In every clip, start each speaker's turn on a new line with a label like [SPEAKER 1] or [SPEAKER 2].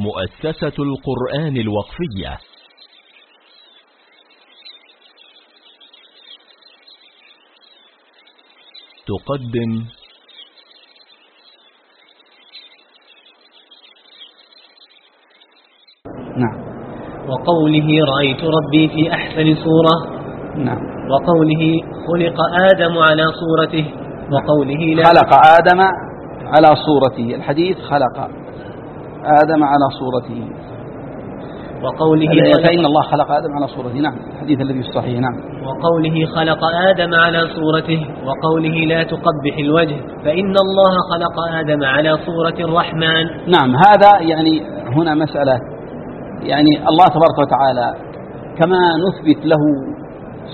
[SPEAKER 1] مؤسسة القرآن الوقفية. تقدم
[SPEAKER 2] نعم.
[SPEAKER 3] وقوله رأيت ربي في أحسن صورة.
[SPEAKER 2] نعم.
[SPEAKER 3] وقوله خلق آدم على صورته. وقوله لا
[SPEAKER 2] خلق آدم على صورته. الحديث خلق. آدم على صورته.
[SPEAKER 3] وقوله
[SPEAKER 2] فإن الله خلق آدم على صورته. نعم الحديث الذي في الصحيح. نعم.
[SPEAKER 3] وقوله خلق آدم على صورته وقوله لا تقبح الوجه فإن الله خلق آدم على صورة الرحمن.
[SPEAKER 2] نعم هذا يعني هنا مسألة. يعني الله تبارك وتعالى كما نثبت له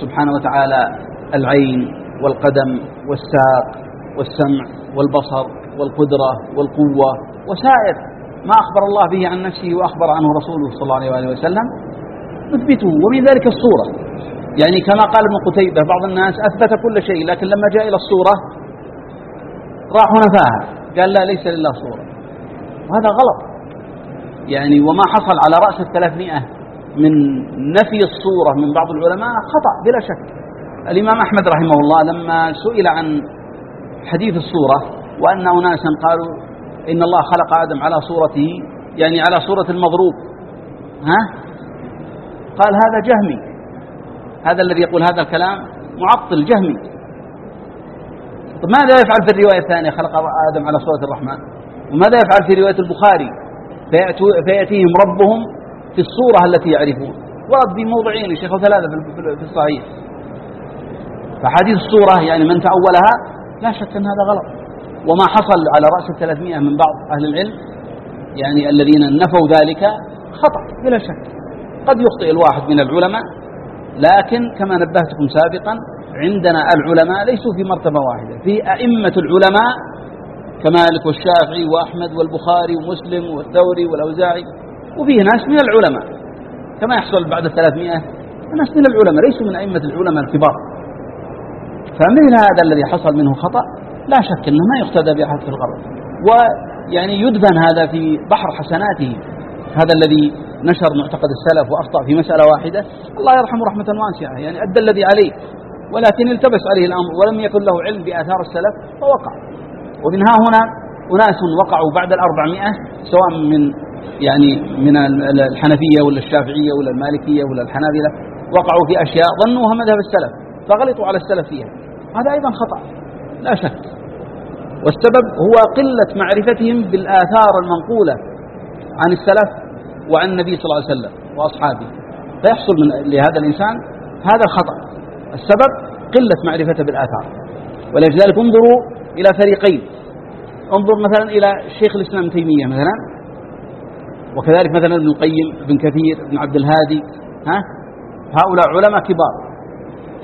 [SPEAKER 2] سبحانه وتعالى العين والقدم والساق والسمع والبصر والقدرة والقوة وسائر ما أخبر الله به عن نفسه وأخبر عنه رسوله صلى الله عليه وسلم نثبته. ومن ذلك الصورة. يعني كما قال ابن قتيبة بعض الناس أثبت كل شيء لكن لما جاء إلى الصورة راحوا نفاها قال لا ليس لله صورة. وهذا غلط. يعني وما حصل على رأس الثلاثمائة من نفي الصورة من بعض العلماء خطأ بلا شك. الإمام أحمد رحمه الله لما سئل عن حديث الصورة وأن أناسا قالوا إن الله خلق آدم على صورته يعني على صورة المضروب ها؟ قال هذا جهمي. هذا الذي يقول هذا الكلام معطل جهمي. طب ماذا يفعل في الرواية الثانية خلق آدم على صورة الرحمن؟ وماذا يفعل في رواية البخاري؟ فيأتيهم ربهم في الصورة التي يعرفون. ورد في موضعين الشيخ ثلاثة في الصحيح. فحديث الصورة يعني من تأولها لا شك أن هذا غلط. وما حصل على رأس الثلاثمائة من بعض أهل العلم يعني الذين نفوا ذلك خطأ بلا شك. قد يخطئ الواحد من العلماء لكن كما نبهتكم سابقا عندنا العلماء ليسوا في مرتبة واحدة في أئمة العلماء كمالك والشافعي وأحمد والبخاري ومسلم والثوري والأوزاعي وفيه ناس من العلماء. كما يحصل بعد الثلاثمائة ناس من العلماء ليسوا من أئمة العلماء الكبار. فمثل هذا الذي حصل منه خطأ لا شك أنه ما يقتدى بأحد في الغرب. ويعني يدفن هذا في بحر حسناته. هذا الذي نشر معتقد السلف وأخطأ في مسألة واحدة. الله يرحمه رحمة واسعة. يعني أدى الذي عليه. ولكن التبس عليه الأمر ولم يكن له علم بآثار السلف فوقع. ومن ها هنا أناس وقعوا بعد الأربعمائة سواء من يعني من الحنفية ولا الشافعية ولا المالكية ولا الحنابلة وقعوا في أشياء ظنوها مذهب السلف فغلطوا على السلف فيها هذا أيضا خطأ. لا شك. والسبب هو قلة معرفتهم بالآثار المنقولة عن السلف وعن النبي صلى الله عليه وسلم وأصحابه. فيحصل من لهذا الإنسان هذا الخطأ. السبب قلة معرفته بالآثار. ولذلك انظروا إلى فريقين. انظر مثلا إلى شيخ الإسلام تيمية مثلا. وكذلك مثلا ابن القيم ابن كثير ابن عبد الهادي ها؟ هؤلاء علماء كبار.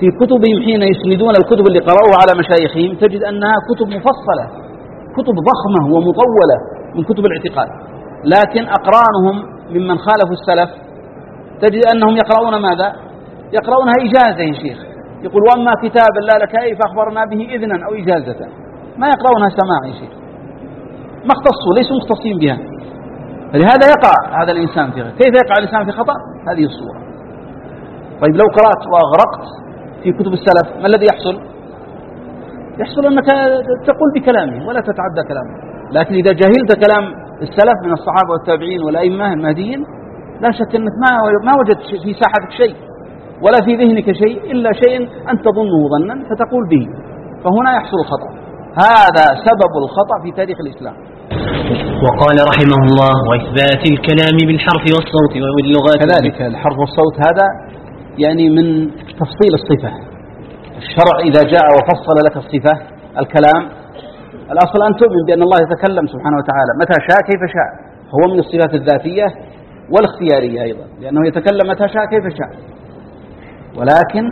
[SPEAKER 2] في كتبهم حين يسندون الكتب اللي قرأوها على مشايخهم تجد أنها كتب مفصلة كتب ضخمة ومطولة من كتب الاعتقاد. لكن أقرانهم ممن خالفوا السلف تجد أنهم يقرؤون ماذا؟ يقرؤونها إجازة يا شيخ. يقول وأما كتاب لا لك أي فأخبرنا به إذنا أو إجازة؟ ما يقرؤونها سماع يا شيخ. ما اختصوا ليسوا مختصين بها. فلهذا يقع هذا الإنسان في كيف يقع الإنسان في خطأ؟ هذه الصورة. طيب لو قرأت وأغرقت في كتب السلف ما الذي يحصل؟ يحصل أنك تقول بكلامه ولا تتعدى كلامه. لكن إذا جهلت كلام السلف من الصحابة والتابعين والأئمة المهديين لا شك أنك ما ما وجدت في ساحتك شيء ولا في ذهنك شيء إلا شيء أنت تظنه ظنا فتقول به. فهنا يحصل الخطأ. هذا سبب الخطأ في تاريخ الإسلام.
[SPEAKER 3] وقال رحمه الله وإثبات الكلام بالحرف والصوت واللغات
[SPEAKER 2] كذلك الحرف والصوت هذا يعني من تفصيل الصفة. الشرع إذا جاء وفصل لك الصفة الكلام الأصل أن تؤمن بأن الله يتكلم سبحانه وتعالى. متى شاء كيف شاء. هو من الصفات الذاتية والاختيارية أيضا. لأنه يتكلم متى شاء كيف شاء. ولكن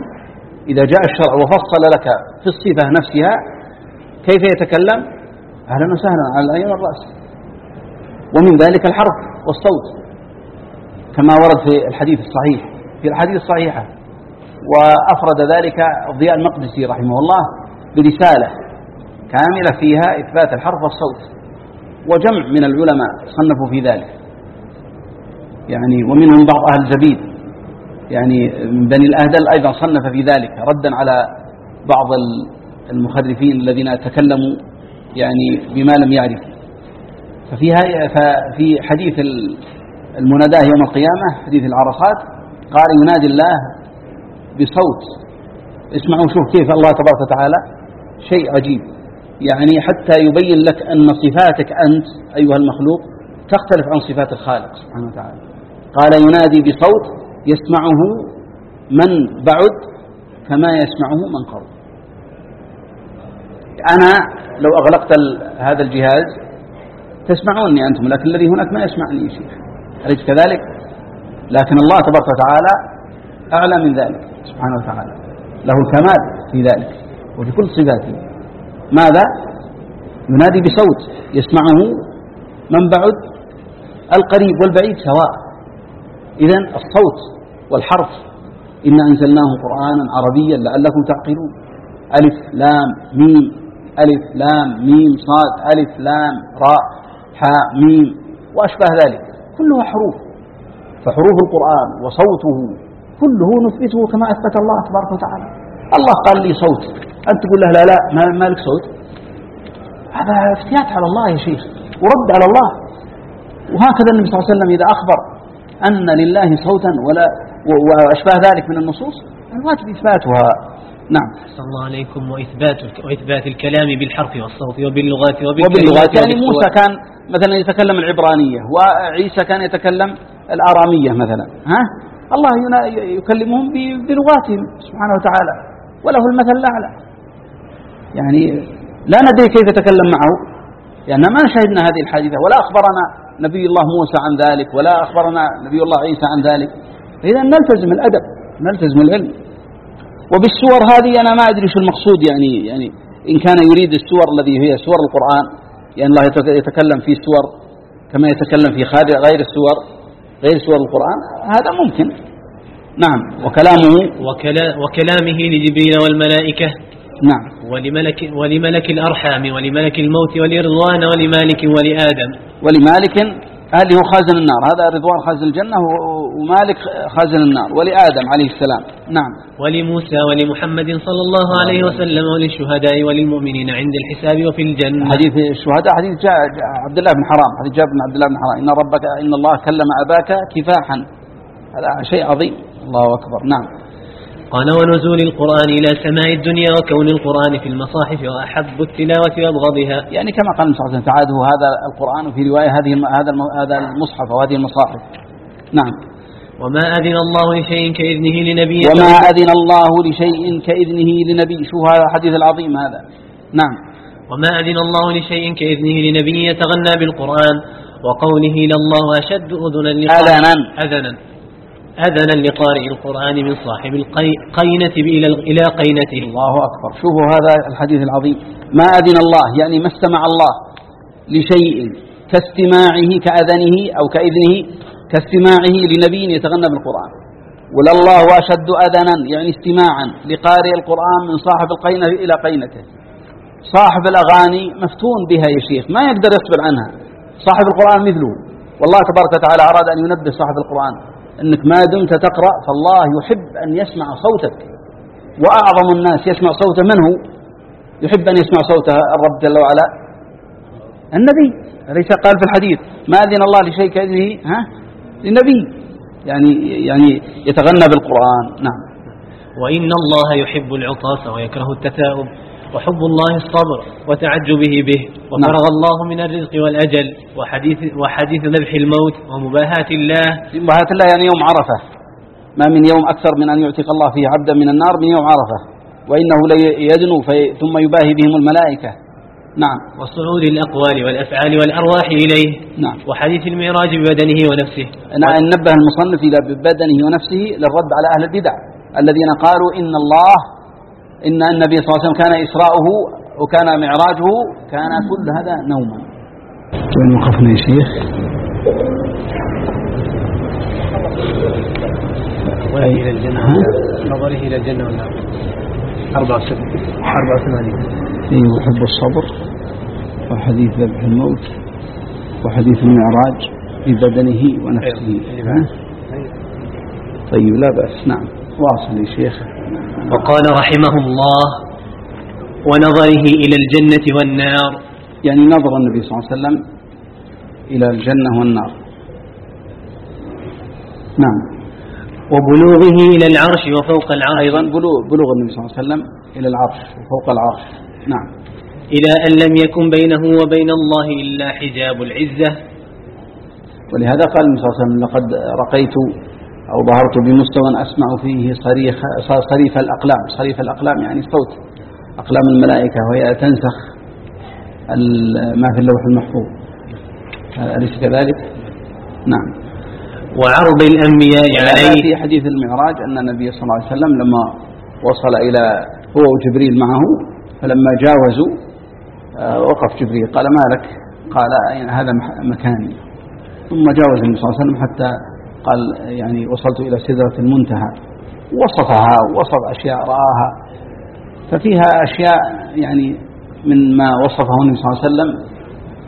[SPEAKER 2] إذا جاء الشرع وفصل لك في الصفة نفسها كيف يتكلم؟ أهلا وسهلا على العين والرأس. ومن ذلك الحرف والصوت كما ورد في الحديث الصحيح. في الحديث الصحيحة. وأفرد ذلك الضياء المقدسي رحمه الله برسالة كاملة فيها إثبات الحرف والصوت وجمع من العلماء صنفوا في ذلك. يعني ومنهم بعض أهل زبيد يعني من بني الأهدل أيضا صنف في ذلك ردا على بعض المخرفين الذين تكلموا يعني بما لم يعرفوا ففي ففي حديث المناداة يوم القيامة حديث العرصات قال ينادي الله بصوت. اسمعوا شوف كيف الله تبارك وتعالى. شيء عجيب. يعني حتى يبين لك أن صفاتك أنت أيها المخلوق تختلف عن صفات الخالق سبحانه وتعالى. قال ينادي بصوت يسمعه من بعد كما يسمعه من قرب أنا لو أغلقت هذا الجهاز تسمعوني أنتم لكن الذي هناك ما يسمعني شيء أليس كذلك؟ لكن الله تبارك وتعالى أعلى من ذلك. سبحانه وتعالى. له الكمال في ذلك. وفي كل صفاته. ماذا؟ ينادي بصوت يسمعه من بعد؟ القريب والبعيد سواء. إذا الصوت والحرف. إنا أنزلناه قرآنا عربيا لعلكم تعقلون. ألف لام ميم. ألف لام ميم صاد. ألف لام راء حاء ميم. وأشبه ذلك. كلها حروف. فحروف القرآن وصوته كله نثبته كما أثبت الله تبارك وتعالى. الله قال لي صوت. أنت تقول له لا لا ما لك صوت. هذا افتيات على الله يا شيخ ورد على الله. وهكذا النبي صلى الله عليه وسلم إذا أخبر أن لله صوتا ولا وأشباه ذلك من النصوص الواجب إثباتها. نعم.
[SPEAKER 3] صلى الله عليكم وإثبات وإثبات الكلام بالحرف والصوت وباللغات
[SPEAKER 2] وباللغات. يعني موسى كان مثلا يتكلم العبرانية وعيسى كان يتكلم الآرامية مثلا. ها؟ الله يكلمهم بلغاتهم سبحانه وتعالى وله المثل الأعلى. يعني لا ندري كيف يتكلم معه. لأن ما شهدنا هذه الحادثة ولا أخبرنا نبي الله موسى عن ذلك ولا أخبرنا نبي الله عيسى عن ذلك. إذا نلتزم الأدب نلتزم العلم. وبالسور هذه أنا ما أدري شو المقصود يعني يعني إن كان يريد السور الذي هي سور القرآن يعني الله يتكلم في سور كما يتكلم في غير السور. غير سور القرآن؟ هذا ممكن. نعم. وكلامه
[SPEAKER 3] وكلا وكلامه لجبريل والملائكة.
[SPEAKER 2] نعم.
[SPEAKER 3] ولملك, ولملك الأرحام ولملك الموت ولرضوان ولمالك ولآدم.
[SPEAKER 2] ولمالك اللي هو خازن النار هذا رضوان خازن الجنة ومالك خازن النار ولآدم عليه السلام. نعم.
[SPEAKER 3] ولموسى ولمحمد صلى الله عليه وسلم وللشهداء وللمؤمنين عند الحساب وفي الجنة.
[SPEAKER 2] حديث الشهداء حديث جاء عبد الله بن حرام حديث جابر بن عبد الله بن حرام. إن ربك إن الله كلم أباك كفاحا. هذا شيء عظيم. الله أكبر. نعم.
[SPEAKER 3] قال ونزول القرآن إلى سماء الدنيا وكون القرآن في المصاحف وأحب التلاوة وأبغضها.
[SPEAKER 2] يعني كما قال النبي صلى الله عليه وسلم هذا القرآن وفي رواية هذه هذا هذا المصحف وهذه المصاحف. نعم.
[SPEAKER 3] وما أذن الله لشيء كإذنه لنبي
[SPEAKER 2] وما أذن الله لشيء كإذنه لنبي شو هذا الحديث العظيم هذا؟ نعم.
[SPEAKER 3] وما أذن الله لشيء كإذنه لنبي يتغنى بالقرآن وقوله لله أشد أذنا
[SPEAKER 2] أذنا.
[SPEAKER 3] أذنا. أذنا لقارئ القرآن من صاحب القينة إلى قينته.
[SPEAKER 2] الله أكبر. شوفوا هذا الحديث العظيم. ما أذن الله يعني ما استمع الله لشيء كاستماعه كأذنه أو كإذنه كاستماعه لنبي يتغنى بالقرآن. ولله أشد أذنا يعني استماعا لقارئ القرآن من صاحب القينة إلى قينته. صاحب الأغاني مفتون بها يا شيخ ما يقدر يصبر عنها. صاحب القرآن مثله. والله تبارك وتعالى أراد أن ينبه صاحب القرآن. أنك ما دمت تقرأ فالله يحب أن يسمع صوتك. وأعظم الناس يسمع صوته من هو؟ يحب أن يسمع صوته الرب جل وعلا؟ النبي. أليس قال في الحديث ما أذن الله لشيء كأذنه ها؟ للنبي. يعني يعني يتغنى بالقرآن. نعم.
[SPEAKER 3] وإن الله يحب العطاس ويكره التثاؤب وحب الله الصبر وتعجبه به وفرغ نعم. الله من الرزق والأجل وحديث, وحديث ذبح الموت ومباهاة الله.
[SPEAKER 2] مباهاة الله يعني يوم عرفة. ما من يوم أكثر من أن يعتق الله فيه عبدا من النار من يوم عرفة. وإنه ليدنو ثم يباهي بهم الملائكة. نعم.
[SPEAKER 3] وصعود الأقوال والأفعال والأرواح إليه.
[SPEAKER 2] نعم.
[SPEAKER 3] وحديث المعراج ببدنه ونفسه.
[SPEAKER 2] نعم نبه المصنف إلى بدنه ونفسه للرد على أهل البدع. الذين قالوا إن الله إن النبي صلى الله عليه وسلم كان إسراؤه وكان معراجه كان كل هذا نوما. وين وقفنا يا شيخ؟
[SPEAKER 3] نظره إلى الجنة. نظره إلى الجنة والنار أربع أربع ثمانين
[SPEAKER 2] أيوه حب الصبر وحديث ذبح الموت وحديث المعراج في بدنه ونفسه. ها؟ طيب لا بأس. نعم. واصل يا شيخ.
[SPEAKER 3] وقال رحمه الله ونظره إلى الجنة والنار.
[SPEAKER 2] يعني نظر النبي صلى الله عليه وسلم إلى الجنة والنار. نعم.
[SPEAKER 3] وبلوغه إلى العرش وفوق العرش.
[SPEAKER 2] أيضا بلوغ, بلوغ النبي صلى الله عليه وسلم إلى العرش وفوق العرش. نعم.
[SPEAKER 3] إلى أن لم يكن بينه وبين الله إلا حجاب العزة.
[SPEAKER 2] ولهذا قال النبي صلى الله عليه وسلم لقد رقيت أو ظهرت بمستوى أسمع فيه صريخ صريف الأقلام. صريف الأقلام يعني صوت. أقلام الملائكة وهي تنسخ ما في اللوح المحفوظ. أليس كذلك؟ نعم.
[SPEAKER 3] وعرض الأنبياء عليه
[SPEAKER 2] في حديث المعراج أن النبي صلى الله عليه وسلم لما وصل إلى هو وجبريل معه فلما جاوزوا آه، وقف جبريل قال ما لك؟ قال أين هذا مكاني. ثم جاوز النبي صلى الله عليه وسلم حتى قال يعني وصلت إلى سدرة المنتهى. وصفها ووصف أشياء رآها. ففيها أشياء يعني من ما وصفه النبي صلى الله عليه وسلم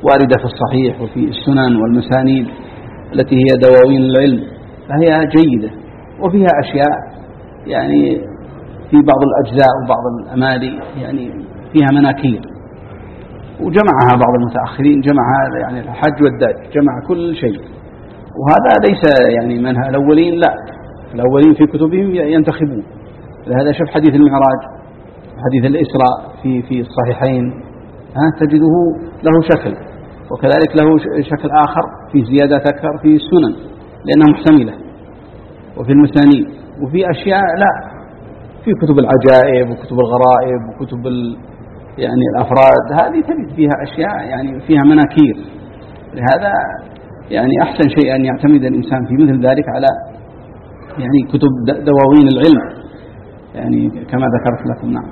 [SPEAKER 2] واردة في الصحيح وفي السنن والمسانيد التي هي دواوين العلم. فهي جيدة. وفيها أشياء يعني في بعض الأجزاء وبعض الأمالي يعني فيها مناكير. وجمعها بعض المتأخرين جمعها يعني الحج والداج جمع كل شيء. وهذا ليس يعني منها الأولين لا. الأولين في كتبهم ينتخبون. لهذا شوف حديث المعراج حديث الإسراء في في الصحيحين. ها تجده له شكل وكذلك له شكل آخر في زيادات أكثر في السنن لأنها محتملة. وفي المسانيد وفي أشياء لا. في كتب العجائب وكتب الغرائب وكتب يعني الأفراد. هذه تجد فيها أشياء يعني فيها مناكير. لهذا يعني أحسن شيء أن يعتمد الإنسان في مثل ذلك على يعني كتب دواوين العلم. يعني كما ذكرت لكم نعم.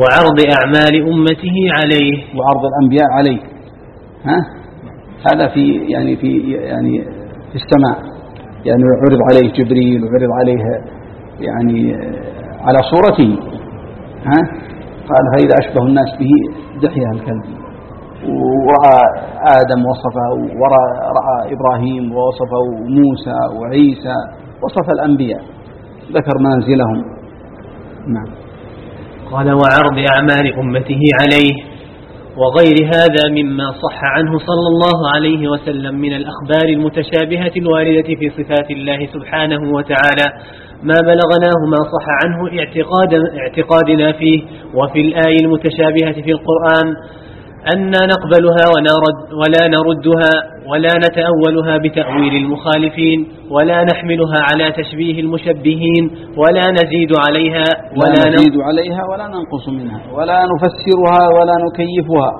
[SPEAKER 3] وعرض أعمال أمته عليه.
[SPEAKER 2] وعرض الأنبياء عليه. ها؟ هذا في يعني في يعني في السماء يعني عرض عليه جبريل وعرض عليه يعني على صورته. ها؟ قال فإذا أشبه الناس به دحية الكلب. ورأى آدم وصفه ورأى إبراهيم ووصفه موسى وعيسى وصف الأنبياء. ذكر منازلهم. نعم.
[SPEAKER 3] قال وعرض أعمال أمته عليه وغير هذا مما صح عنه صلى الله عليه وسلم من الأخبار المتشابهة الواردة في صفات الله سبحانه وتعالى. ما بلغناه ما صح عنه اعتقاد اعتقادنا فيه وفي الآي المتشابهة في القرآن أنا نقبلها ونرد ولا نردها ولا نتأولها بتأويل المخالفين ولا نحملها على تشبيه المشبهين ولا نزيد عليها
[SPEAKER 2] ولا نزيد عليها ولا ننقص منها ولا نفسرها ولا نكيفها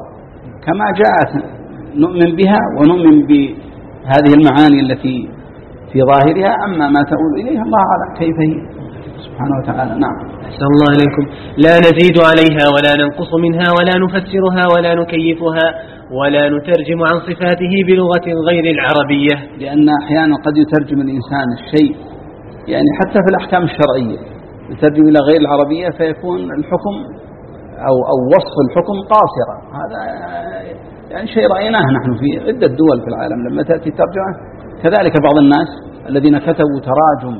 [SPEAKER 2] كما جاءت نؤمن بها ونؤمن بهذه المعاني التي في ظاهرها. أما ما تؤول إليها الله أعلم كيف هي. سبحانه وتعالى. نعم.
[SPEAKER 3] أحسن الله إليكم. لا نزيد عليها ولا ننقص منها ولا نفسرها ولا نكيفها ولا نترجم عن صفاته بلغة غير العربية.
[SPEAKER 2] لأن أحيانا قد يترجم الإنسان الشيء يعني حتى في الأحكام الشرعية يترجم إلى غير العربية فيكون الحكم أو, أو وصف الحكم قاصرا. هذا يعني شيء رأيناه نحن في عدة دول في العالم. لما تأتي الترجمة كذلك بعض الناس الذين كتبوا تراجم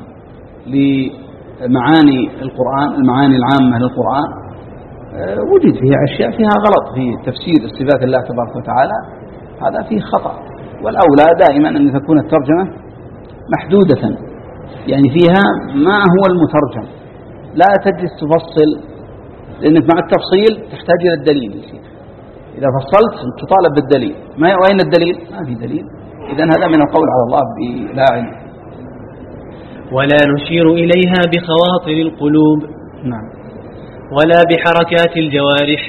[SPEAKER 2] معاني القرآن المعاني العامة للقرآن آه، وجد فيها أشياء فيها غلط في تفسير صفات الله تبارك وتعالى هذا فيه خطأ. والأولى دائما أن تكون الترجمة محدودة يعني فيها ما هو المترجم. لا تجلس تفصل لأنك مع التفصيل تحتاج إلى الدليل. إذا فصلت تطالب بالدليل. ما وين الدليل؟ ما في دليل. إذا هذا من القول على الله بلا علم.
[SPEAKER 3] ولا نشير إليها بخواطر القلوب.
[SPEAKER 2] نعم.
[SPEAKER 3] ولا بحركات الجوارح.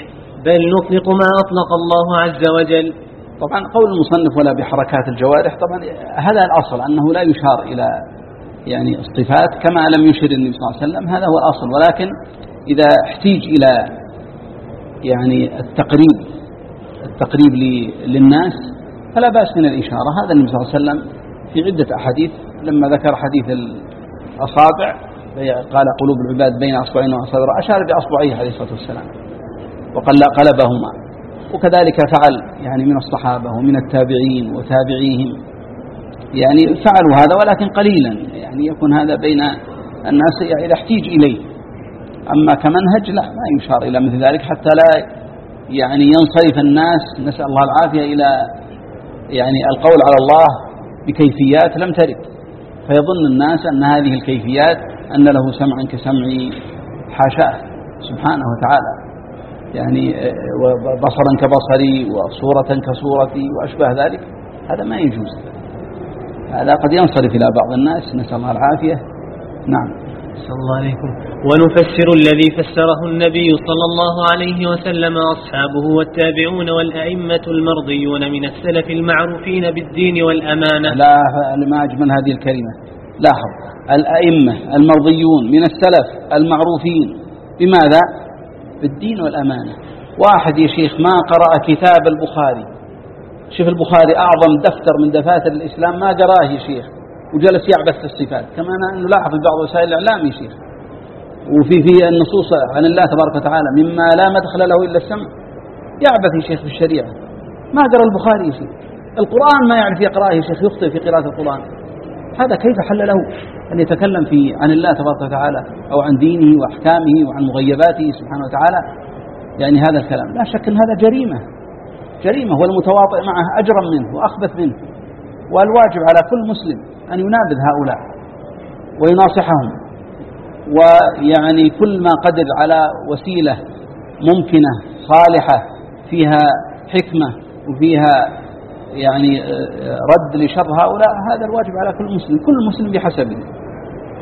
[SPEAKER 3] بل نطلق ما أطلق الله عز وجل.
[SPEAKER 2] طبعا قول المصنف ولا بحركات الجوارح طبعا هذا الأصل أنه لا يشار إلى يعني الصفات كما لم يشر النبي صلى الله عليه وسلم. هذا هو الأصل. ولكن إذا احتيج إلى يعني التقريب التقريب للناس فلا بأس من الإشارة. هذا النبي صلى الله عليه وسلم في عدة أحاديث لما ذكر حديث الأصابع قال قلوب العباد بين أصبعين وأصابع أشار بأصبعيه عليه الصلاة والسلام وقال قلبهما وكذلك فعل يعني من الصحابة ومن التابعين وتابعيهم يعني فعلوا هذا ولكن قليلا يعني يكون هذا بين الناس يعني إذا احتيج إليه أما كمنهج لا ما يشار إلى مثل ذلك حتى لا يعني ينصرف الناس نسأل الله العافية إلى يعني القول على الله بكيفيات لم ترد. فيظن الناس أن هذه الكيفيات أن له سمعا كسمع حاشاه سبحانه وتعالى. يعني بصرا كبصري وصورة كصورتي وأشبه ذلك. هذا ما يجوز. هذا قد ينصرف إلى بعض الناس. نسأل الله العافية. نعم.
[SPEAKER 3] صلى الله عليكم ونفسر الذي فسره النبي صلى الله عليه وسلم أصحابه والتابعون والأئمة المرضيون من السلف المعروفين بالدين والأمانة.
[SPEAKER 2] لا ما أجمل هذه الكلمة. لاحظ. الأئمة المرضيون من السلف المعروفين. بماذا؟ بالدين والأمانة. واحد يا شيخ ما قرأ كتاب البخاري. شوف البخاري أعظم دفتر من دفاتر الإسلام. ما قرأه يا شيخ؟ وجلس يعبث في الصفات. كما نلاحظ في بعض وسائل الإعلام شيخ. وفي في النصوص عن الله تبارك وتعالى مما لا مدخل له إلا السمع. يعبث يا شيخ في الشريعة. ما قرأ البخاري يا شيخ. القرآن ما يعرف يقرأه يا شيخ يخطئ في قراءة القرآن. هذا كيف حل له أن يتكلم في عن الله تبارك وتعالى أو عن دينه وأحكامه وعن مغيباته سبحانه وتعالى؟ يعني هذا الكلام. لا شك أن هذا جريمة. جريمة والمتواطئ معه أجرم منه وأخبث منه. والواجب على كل مسلم أن ينابذ هؤلاء ويناصحهم. ويعني كل ما قدر على وسيلة ممكنة صالحة فيها حكمة وفيها يعني رد لشر هؤلاء هذا الواجب على كل مسلم. كل مسلم بحسبه.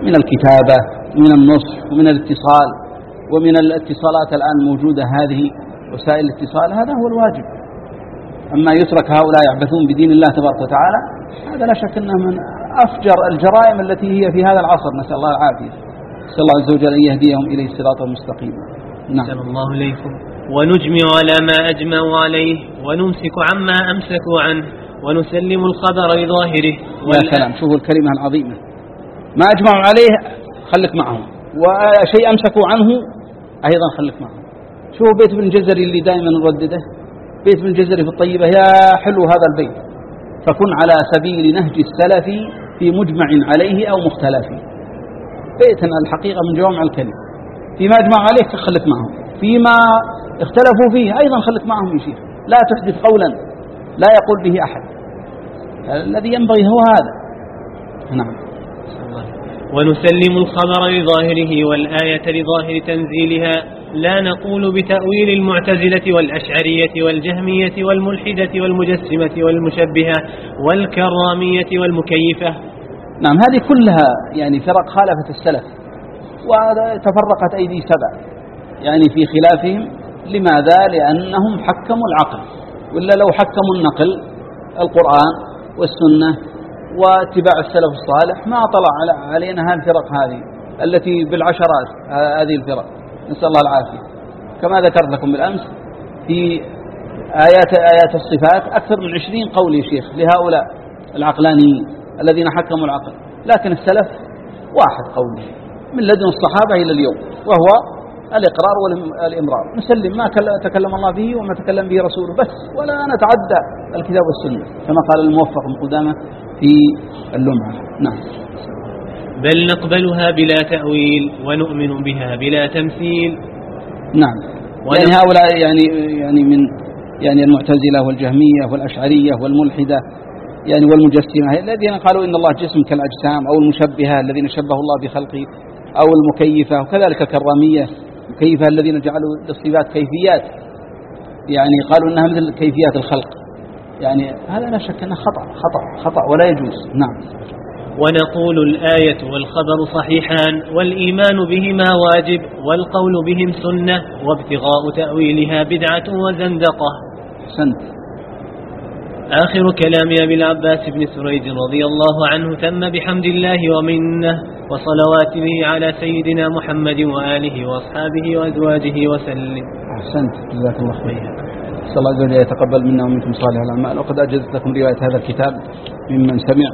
[SPEAKER 2] من الكتابة ومن النصح ومن الاتصال ومن الاتصالات الآن الموجودة هذه وسائل الاتصال هذا هو الواجب. أما يترك هؤلاء يعبثون بدين الله تبارك وتعالى هذا لا شك أنه من أفجر الجرائم التي هي في هذا العصر. نسأل الله العافية. نسأل الله عز وجل أن يهديهم إليه الصراط المستقيم.
[SPEAKER 3] نعم. الله إليكم. ونجمع على ما أجمعوا عليه ونمسك عما أمسكوا عنه ونسلم الخبر لظاهره.
[SPEAKER 2] يا سلام. شوفوا الكلمة العظيمة. ما أجمعوا عليه خلك معهم. وشيء أمسكوا عنه أيضا خلك معهم. شوفوا بيت ابن الجزري اللي دائما نردده. بيت ابن الجزري في الطيبة. يا حلو هذا البيت. فكن على سبيل نهج السلف في مجمع عليه أو مختلف. بيتنا الحقيقة من جوامع الكلم فيما أجمع عليه تخلف معهم. فيما اختلفوا فيه أيضا خلف معهم يا شيخ. لا تحدث قولا. لا يقول به أحد. الذي ينبغي هو هذا. نعم.
[SPEAKER 3] ونسلم الخبر لظاهره والآية لظاهر تنزيلها. لا نقول بتأويل المعتزلة والأشعرية والجهمية والملحدة والمجسمة والمشبهة والكرامية والمكيفة.
[SPEAKER 2] نعم هذه كلها يعني فرق خالفت السلف وتفرقت أيدي سبع يعني في خلافهم. لماذا؟ لأنهم حكموا العقل ولا لو حكموا النقل القرآن والسنة واتباع السلف الصالح ما طلع علينا هذه الفرق هذه التي بالعشرات هذه الفرق. نسأل الله العافية. كما ذكرت لكم بالأمس في آيات آيات الصفات أكثر من عشرين قول يا شيخ لهؤلاء العقلانيين الذين حكموا العقل. لكن السلف واحد قول من لدن الصحابة إلى اليوم وهو الإقرار والإمرار. نسلم ما تكلم الله به وما تكلم به رسوله بس ولا نتعدى الكتاب والسنة. كما قال الموفق من قدامة في اللمعة. نعم.
[SPEAKER 3] بل نقبلها بلا تأويل ونؤمن بها بلا تمثيل.
[SPEAKER 2] نعم. يعني هؤلاء يعني يعني من يعني المعتزلة والجهمية والأشعرية والملحدة يعني والمجسمة الذين قالوا إن الله جسم كالأجسام أو المشبهة الذين شبه الله بخلقه أو المكيفة وكذلك الكرامية المكيفة الذين جعلوا للصفات كيفيات؟ يعني قالوا إنها مثل كيفيات الخلق. يعني هذا لا شك أنه خطأ خطأ خطأ ولا يجوز. نعم.
[SPEAKER 3] ونقول الآية والخبر صحيحان والإيمان بهما واجب والقول بهم سنة وابتغاء تأويلها بدعة وزندقة.
[SPEAKER 2] سنت.
[SPEAKER 3] آخر كلام أبي العباس بن سريج رضي الله عنه تم بحمد الله ومنه وصلواته على سيدنا محمد وآله وأصحابه وأزواجه وسلم.
[SPEAKER 2] أحسنت. جزاك الله خير. نسأل الله عز وجل يتقبل منا ومنكم صالح الأعمال. وقد أجزت لكم رواية هذا الكتاب ممن سمع.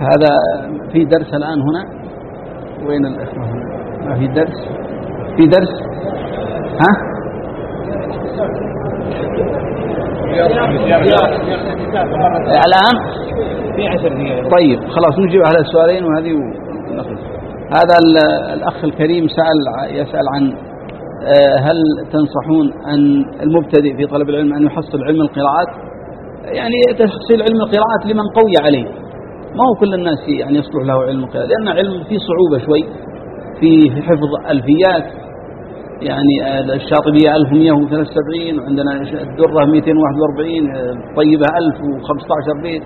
[SPEAKER 2] هذا في درس الآن هنا؟ وين الإخوة هنا؟ ما في درس؟ في درس؟ ها؟ الآن؟
[SPEAKER 3] في عشر دقائق
[SPEAKER 2] طيب خلاص نجيب على السؤالين وهذه ونخلص هذا ال- الأخ الكريم سأل يسأل عن آه، هل تنصحون أن المبتدئ في طلب العلم أن يحصل علم القراءات؟ يعني تحصيل علم القراءات لمن قوي عليه. ما هو كل الناس يعني يصلح له علم القراءة لأن علم فيه صعوبة شوي في حفظ ألفيات يعني الشاطبية 1173 وعندنا الدرة 241 آه، الطيبة 1015 بيت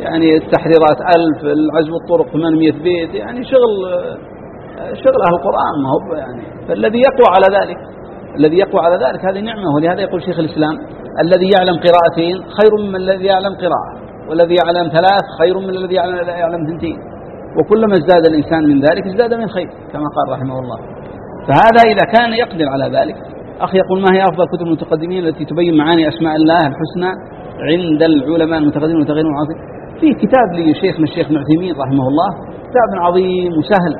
[SPEAKER 2] يعني التحريرات 1000 العزم الطرق 800 بيت يعني شغل شغل أهل القرآن ما هو يعني فالذي يقوى على ذلك الذي يقوى على ذلك هذه نعمة ولهذا يقول شيخ الإسلام الذي يعلم قراءتين خير من الذي يعلم قراءة. والذي يعلم ثلاث خير من الذي يعلم ثنتين. وكلما ازداد الإنسان من ذلك ازداد من خير كما قال رحمه الله. فهذا إذا كان يقدر على ذلك أخي يقول ما هي أفضل كتب المتقدمين التي تبين معاني أسماء الله الحسنى عند العلماء المتقدمين والمتغيرين والعاصرين في كتاب لشيخنا الشيخ ابن عثيمين رحمه الله كتاب عظيم وسهل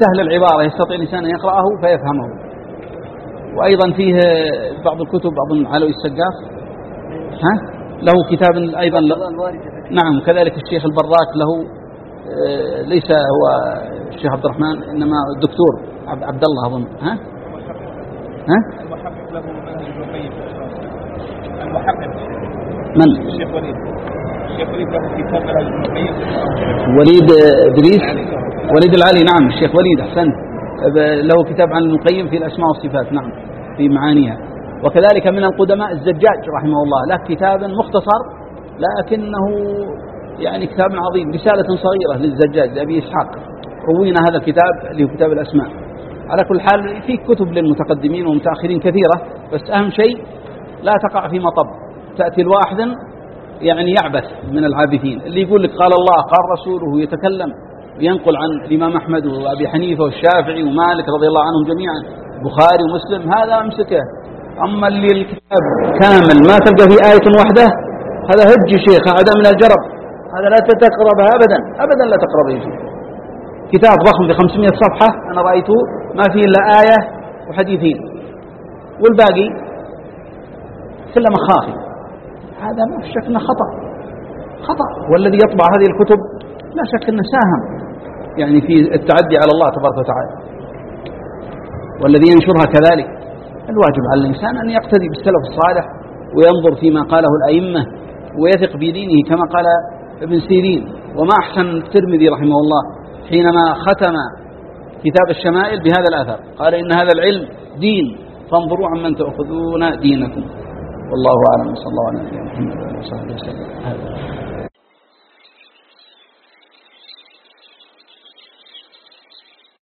[SPEAKER 2] سهل العبارة يستطيع الإنسان أن يقرأه فيفهمه. وأيضا فيه بعض الكتب أظن علوي السقاف ها؟ له كتاب أيضا. نعم كذلك الشيخ البراك له آه، ليس هو الشيخ عبد الرحمن إنما الدكتور عبد الله أظن. ها؟ ها؟
[SPEAKER 4] المحقق له المحقق.
[SPEAKER 2] من؟
[SPEAKER 4] الشيخ وليد. الشيخ وليد له كتاب
[SPEAKER 2] وليد إدريس؟ وليد العلي نعم الشيخ وليد أحسنت. ب- له كتاب عن ابن القيم في الأسماء والصفات نعم في معانيها. وكذلك من القدماء الزجاج رحمه الله له كتاب مختصر لكنه يعني كتاب عظيم رسالة صغيرة للزجاج لأبي إسحاق. روينا هذا الكتاب اللي هو كتاب الأسماء. على كل حال في كتب للمتقدمين والمتأخرين كثيرة بس أهم شيء لا تقع في مطب. تأتي الواحد يعني يعبث من العابثين. اللي يقول لك قال الله قال رسوله ويتكلم وينقل عن الإمام أحمد وأبي حنيفة والشافعي ومالك رضي الله عنهم جميعا بخاري ومسلم هذا أمسكه. أما اللي الكتاب كامل ما تلقى فيه آية واحدة هذا هج شيخ هذا من الجرب. هذا لا تقربها أبدا أبدا لا تقربه شيخ كتاب ضخم ب 500 صفحة أنا رأيته ما فيه إلا آية وحديثين. والباقي كله مخاخي. هذا ما في شك إنه خطأ. خطأ. والذي يطبع هذه الكتب لا شك إنه ساهم. يعني في التعدي على الله تبارك وتعالى. والذي ينشرها كذلك. الواجب على الإنسان أن يقتدي بالسلف الصالح وينظر فيما قاله الأئمة ويثق في دينه كما قال ابن سيرين. وما أحسن الترمذي رحمه الله حينما ختم كتاب الشمائل بهذا الأثر قال إن هذا العلم دين. فانظروا عمن تأخذون دينكم. والله أعلم. صلى الله عليه وسلم وصحبه وسلم.